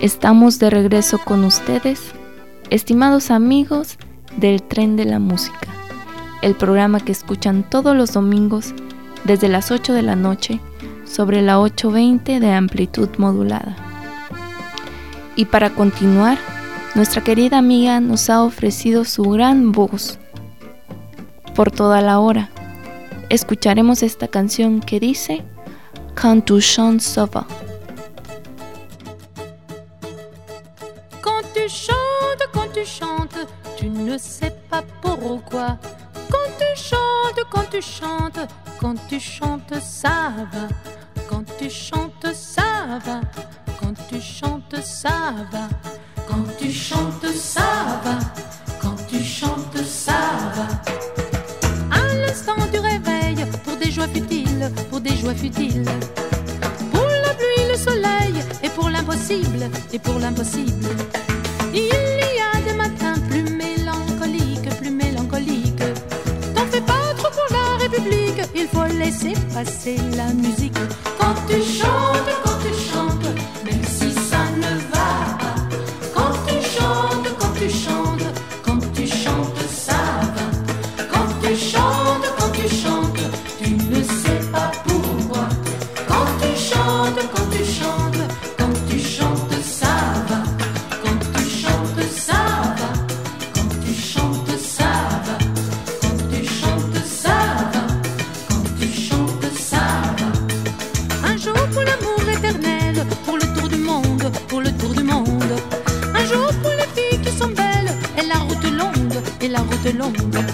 Estamos de regreso con ustedes, estimados amigos del Tren de la Música, el programa que escuchan todos los domingos desde las 8 de la noche sobre la 820 de amplitud modulada. Y para continuar, nuestra querida amiga nos ha ofrecido su gran voz por toda la hora. Escucharemos esta canción que dice Quand tu tu chantes, quand tu chantes, tu ne sais pas pourquoi. Quand tu chantes, quand tu chantes, quand tu chantes, ça va. Quand tu chantes, ça va. Quand tu chantes, ça va. Quand tu chantes, ça va. Quand tu chantes, ça va. À l'instant du réveil, pour des joies futiles, pour des joies futiles. Pour la pluie, le soleil, et pour l'impossible, et pour l'impossible. Il y a des matins plus mélancoliques, plus mélancoliques. T'en fais pas trop pour la République, il faut laisser passer la musique quand tu chantes. La route longue.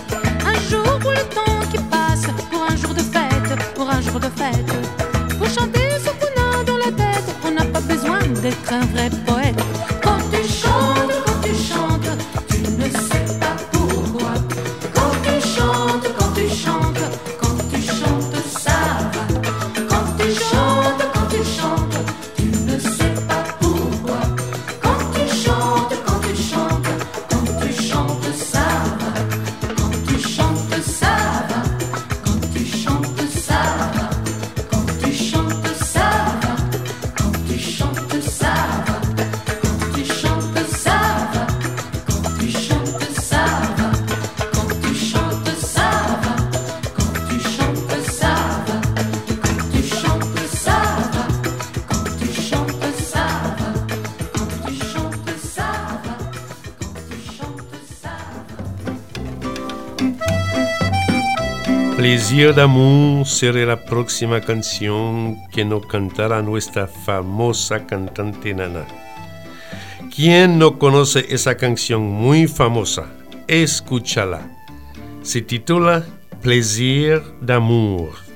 Plaisir d'amor será la próxima canción que nos cantará nuestra famosa cantante Nana. ¿Quién no conoce esa canción muy famosa? Escúchala. Se titula Plaisir d'amour.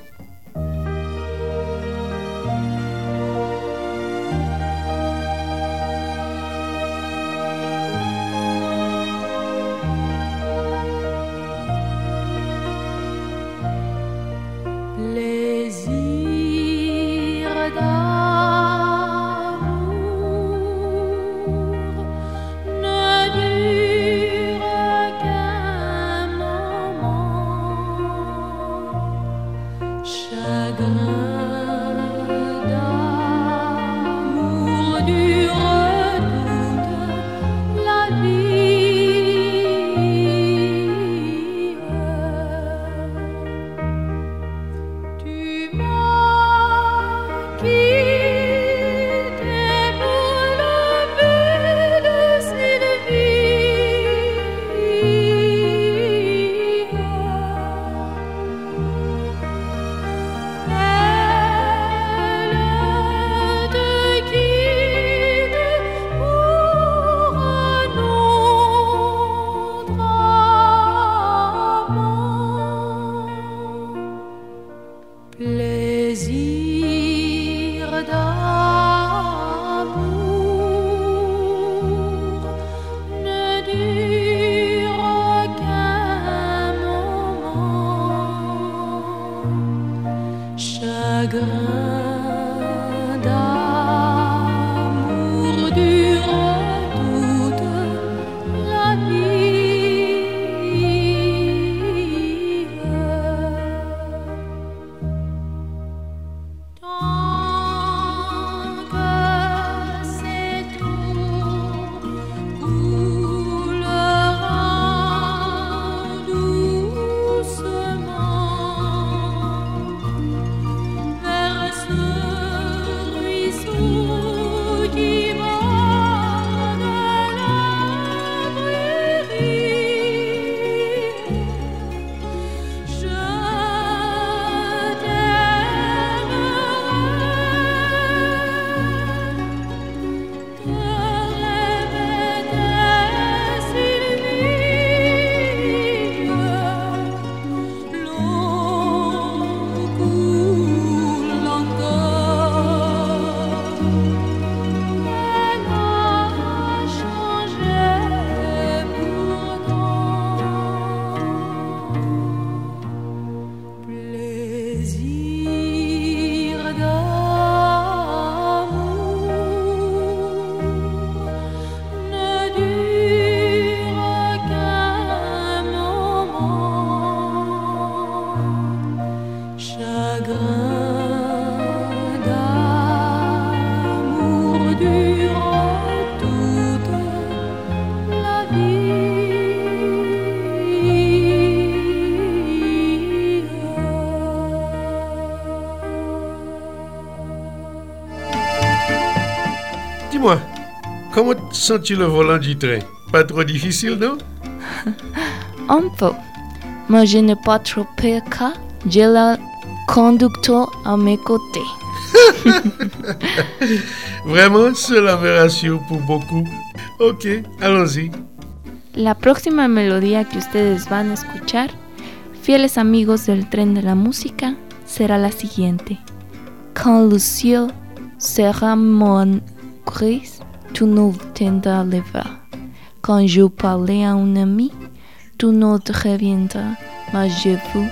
Chagrin Dis-moi, comment sens-tu le volant du train? Pas trop difficile, non? Un peu. Mais je n'ai pas trop peur car j'ai le conducteur à mes côtés. Vraiment, cela me rassure pour beaucoup. Ok, allons-y. La próxima melodía que ustedes van a escuchar, fieles amigos del tren de la música, será la siguiente. Quand le ciel sera mon gris, tu ne tendras le voir. Quand je parlais à un ami, tu te reviendras, mais je veux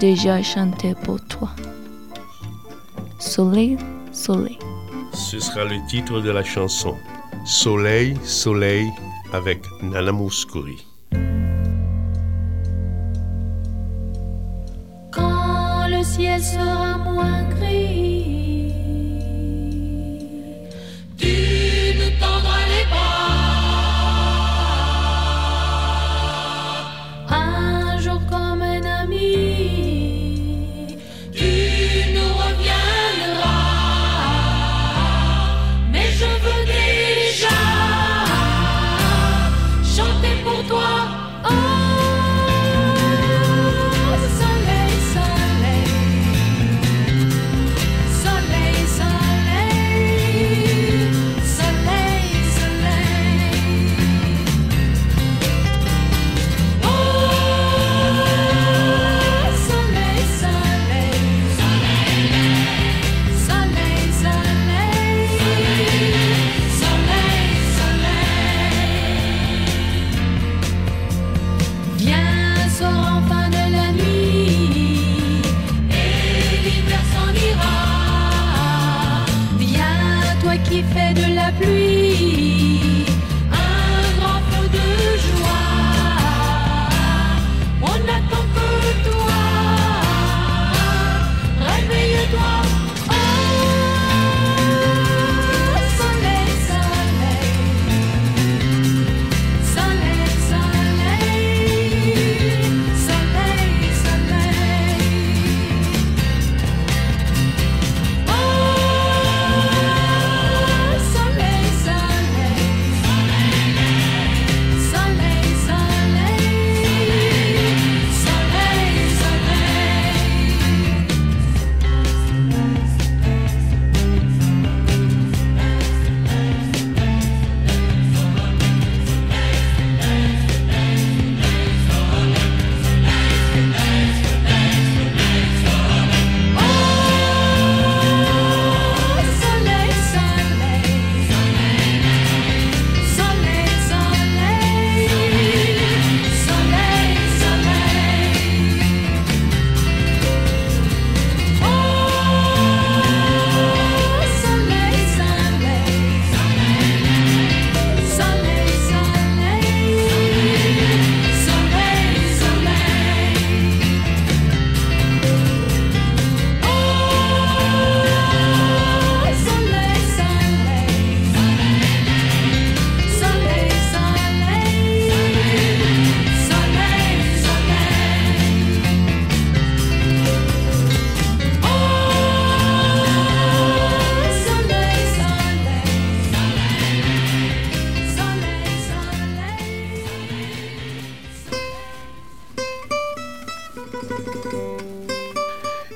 déjà chanter pour toi. Soleil, soleil. Ce sera le titre de la chanson. Soleil, soleil avec Nana Mouskouri. Quand le ciel sera moins gris,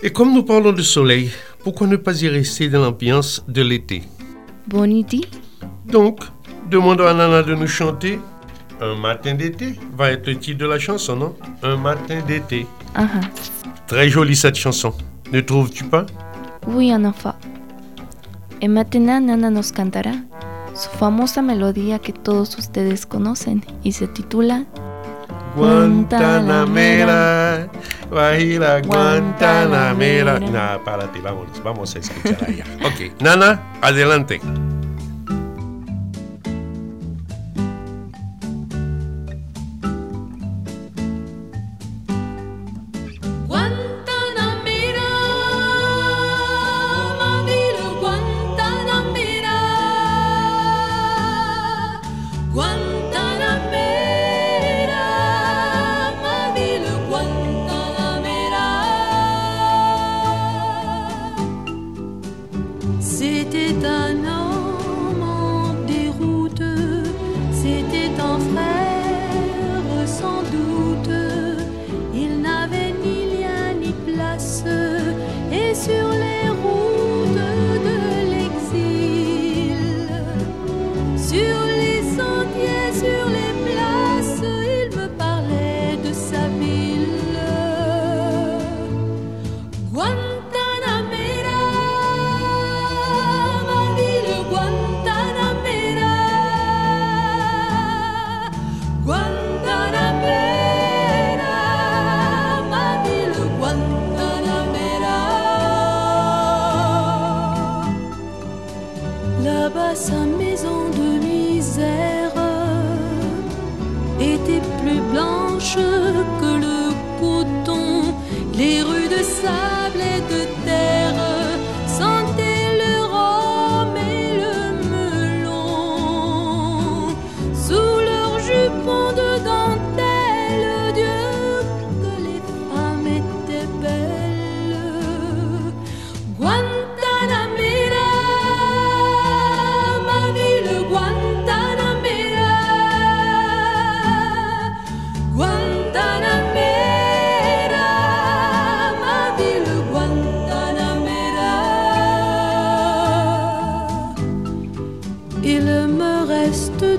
Et comme nous parlons de soleil, pourquoi ne pas y rester dans l'ambiance de l'été? Bonne idée. Donc, demandons à Nana de nous chanter Un matin d'été va être le titre de la chanson, non? Un matin d'été. Ajá. Très jolie cette chanson, ne trouves-tu pas? Oui. En mañana Nana nos cantará su famosa melodía que todos ustedes conocen y se titula Guantanamera, Guajira, Guantanamera. Nada, párate, vámonos, vamos a escuchar a ella. Ok, Nana, adelante.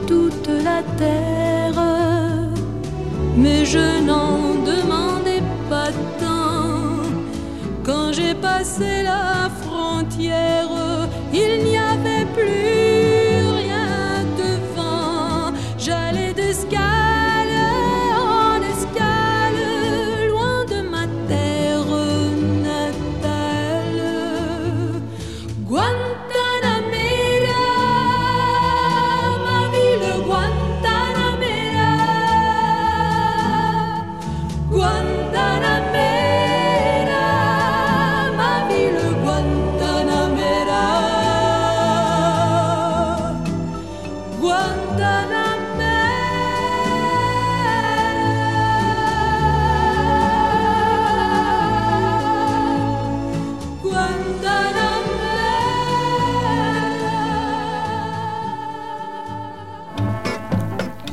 Toute la terre, mais je n'en demandais pas tant. Quand j'ai passé la frontière, il n'y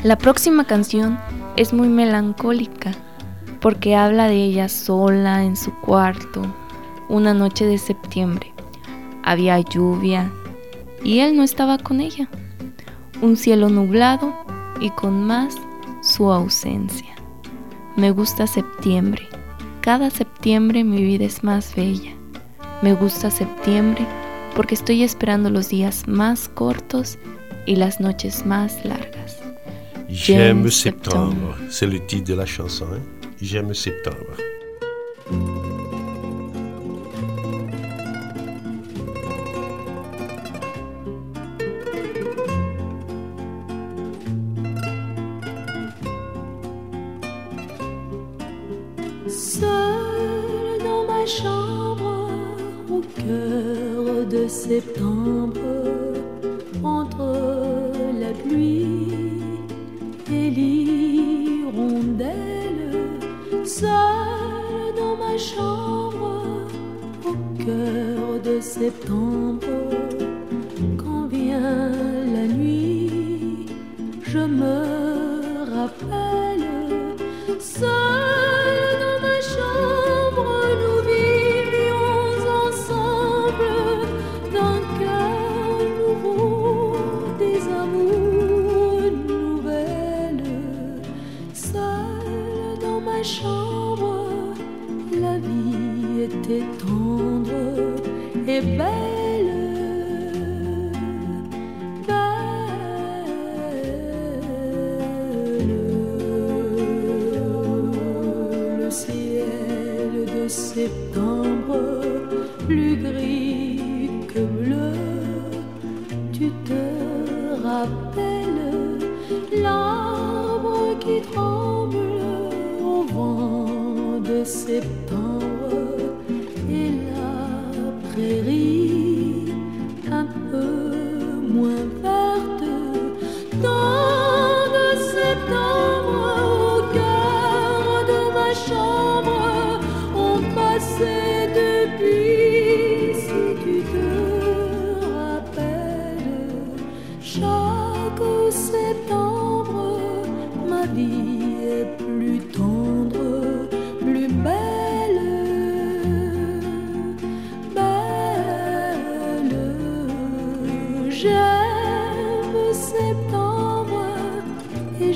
La próxima canción es muy melancólica porque habla de ella sola en su cuarto una noche de septiembre. Había lluvia y él no estaba con ella. Un cielo nublado y con más su ausencia. Me gusta septiembre. Cada septiembre mi vida es más bella. Me gusta septiembre porque estoy esperando los días más cortos y las noches más largas. J'aime septembre. C'est le titre de la chanson. hein. J'aime septembre. Seul dans ma chambre, au cœur de septembre, cœur de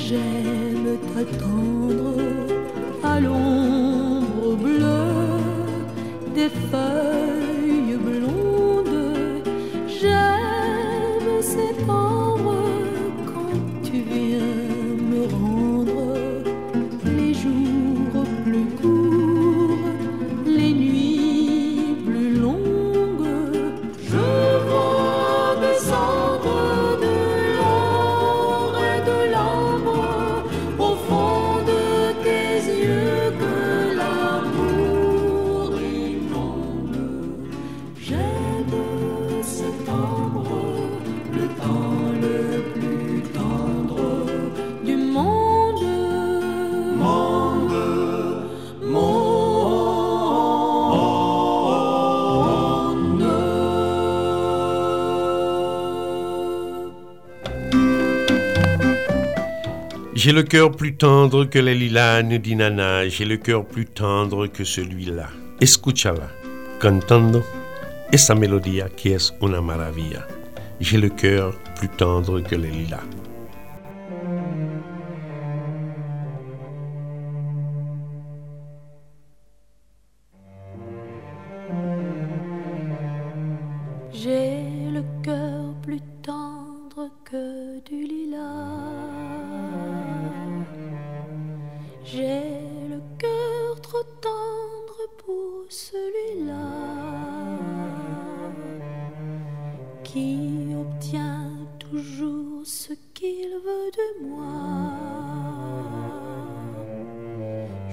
j'aime t'attendre à l'ombre bleue des feuilles J'ai le cœur plus tendre que les lilas, dit Nana, j'ai le cœur plus tendre que celui-là. Escúchala, cantando esa melodía que es una maravilla. J'ai le cœur plus tendre que les lilas.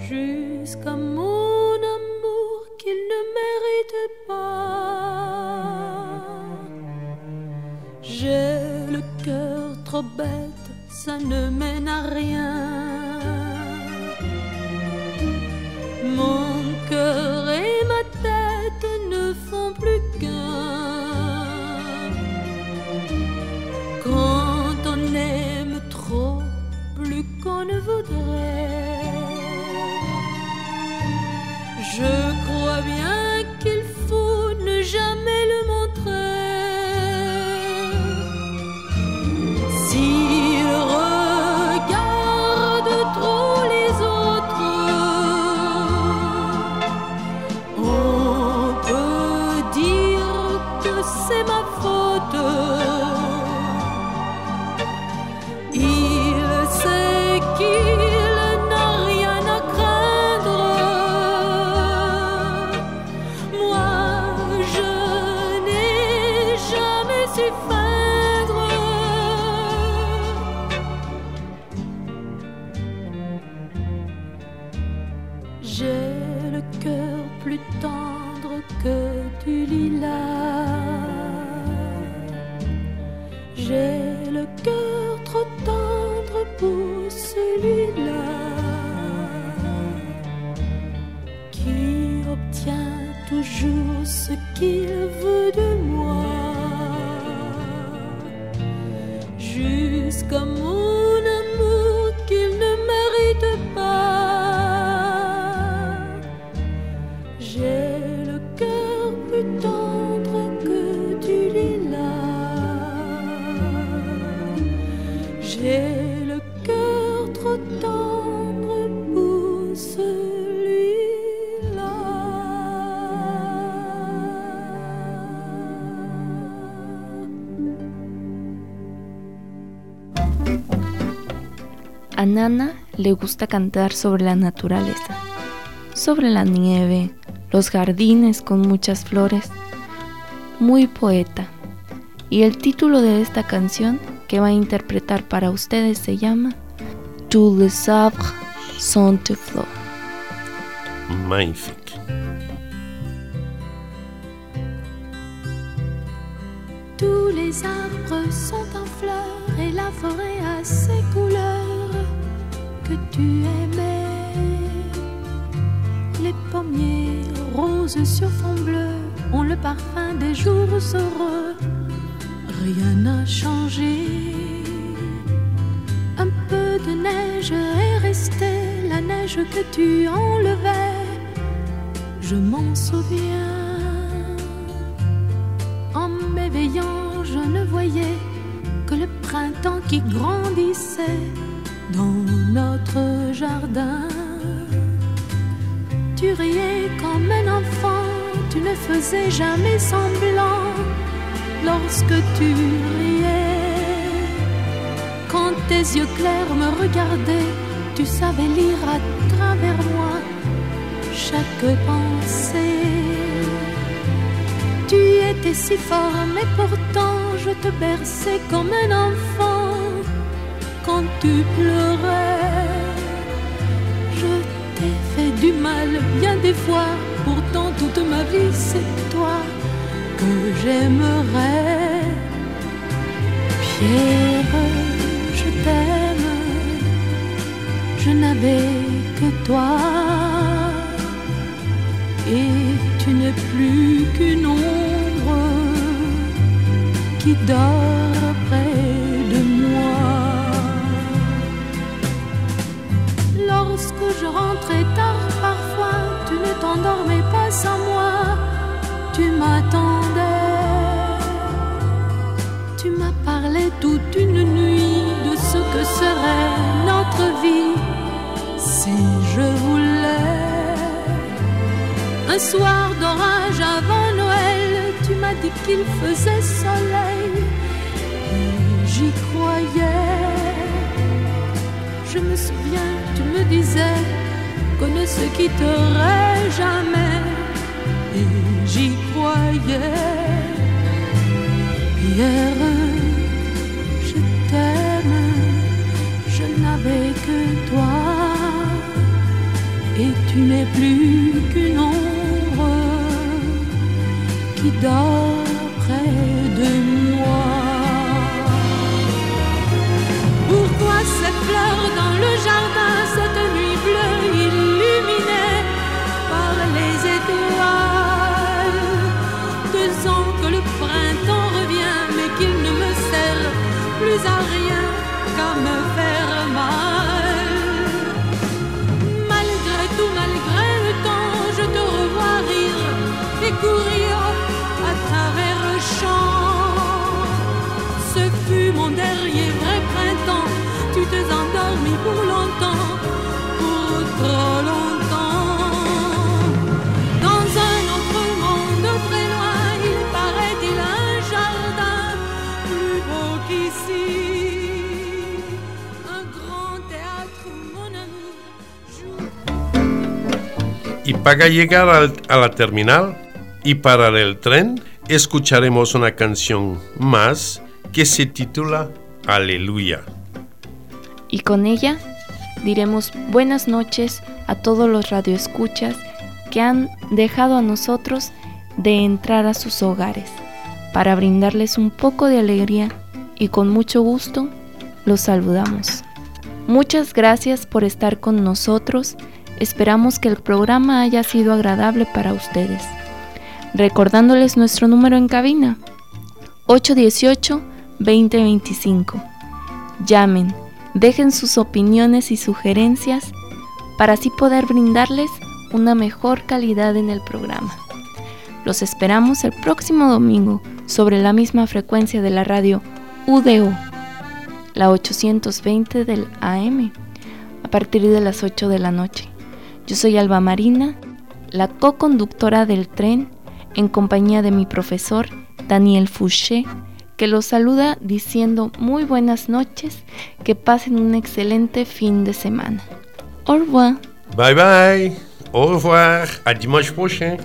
jusqu'à mon amour qu'il ne mérite pas. J'ai le cœur trop bête, ça ne mène à rien. route A Nana le gusta cantar sobre la naturaleza, sobre la nieve, los jardines con muchas flores. Muy poeta. Y el título de esta canción que va a interpretar para ustedes se llama Tous les arbres sont de fleurs. Magnifique. Tous les arbres sont en fleurs et la forêt a ses couleurs. que tu aimais. Sur fond bleu ont le parfum des jours heureux. Rien n'a changé. Un peu de neige est resté, la neige que tu enlevais. Je m'en souviens. En m'éveillant, je ne voyais que le printemps qui grandissait dans notre jardin. Tu riais comme un enfant, tu ne faisais jamais semblant lorsque tu riais. Quand tes yeux clairs me regardaient, tu savais lire à travers moi chaque pensée. Tu étais si fort, mais pourtant je te berçais comme un enfant quand tu pleurais. Bien des fois, pourtant toute ma vie c'est toi que j'aimerais. Pierre, je t'aime, je n'avais que toi. Et tu n'es plus qu'une ombre qui dort près de moi. Lorsque je rentrais tard, t'endormais pas sans moi, tu m'attendais. Tu m'as parlé toute une nuit de ce que serait notre vie si je voulais. Un soir d'orage avant Noël, tu m'as dit qu'il faisait soleil. Et j'y croyais. Je me souviens, tu me disais qu'on ne se quitterait jamais. Et j'y croyais. Pierre, je t'aime, je n'avais que toi. Et tu n'es plus qu'une ombre qui dort près de moi. Pourquoi ces fleurs dans le jardin, para llegar a la terminal y parar el tren, escucharemos una canción más que se titula Aleluya. y con ella diremos buenas noches a todos los radioescuchas que han dejado a nosotros de entrar a sus hogares para brindarles un poco de alegría y con mucho gusto los saludamos. Muchas gracias por estar con nosotros, esperamos que el programa haya sido agradable para ustedes. Recordándoles nuestro número en cabina 818-2025. Llamen, dejen sus opiniones y sugerencias para así poder brindarles una mejor calidad en el programa. Los esperamos el próximo domingo sobre la misma frecuencia de la radio UDO, la 820 del AM, a partir de las 8 de la noche. Yo soy Alba Marina, la co-conductora del tren, en compañía de mi profesor Daniel Fouché, que los saluda diciendo muy buenas noches, que pasen un excelente fin de semana. Au revoir. Bye bye. Au revoir. À dimanche prochain.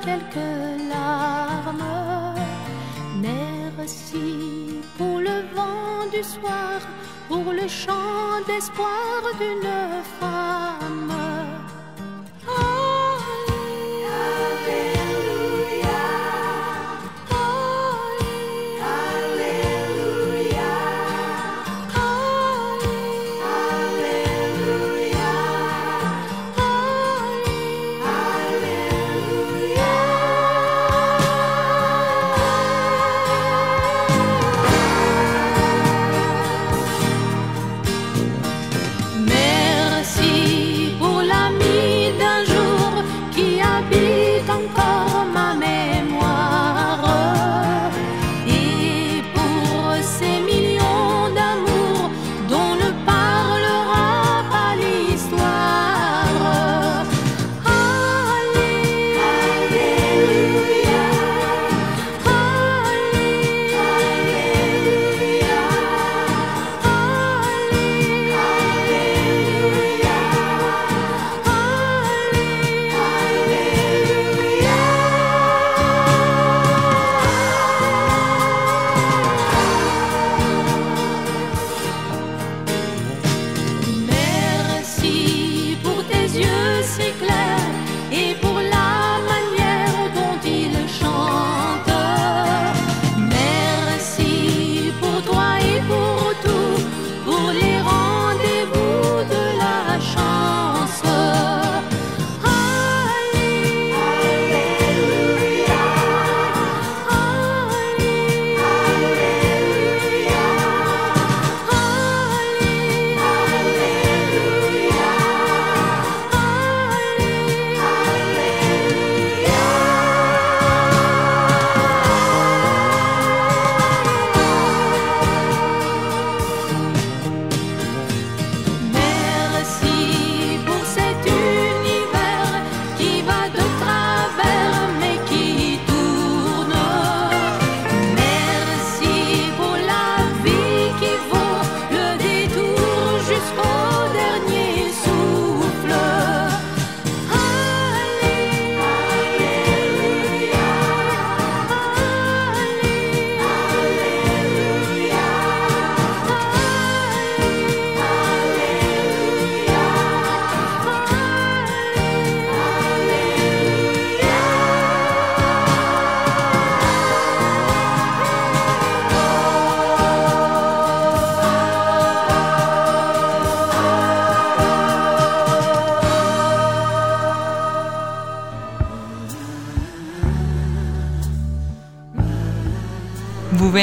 Quelques larmes. Merci pour le vent du soir, pour le chant d'espoir d'une femme.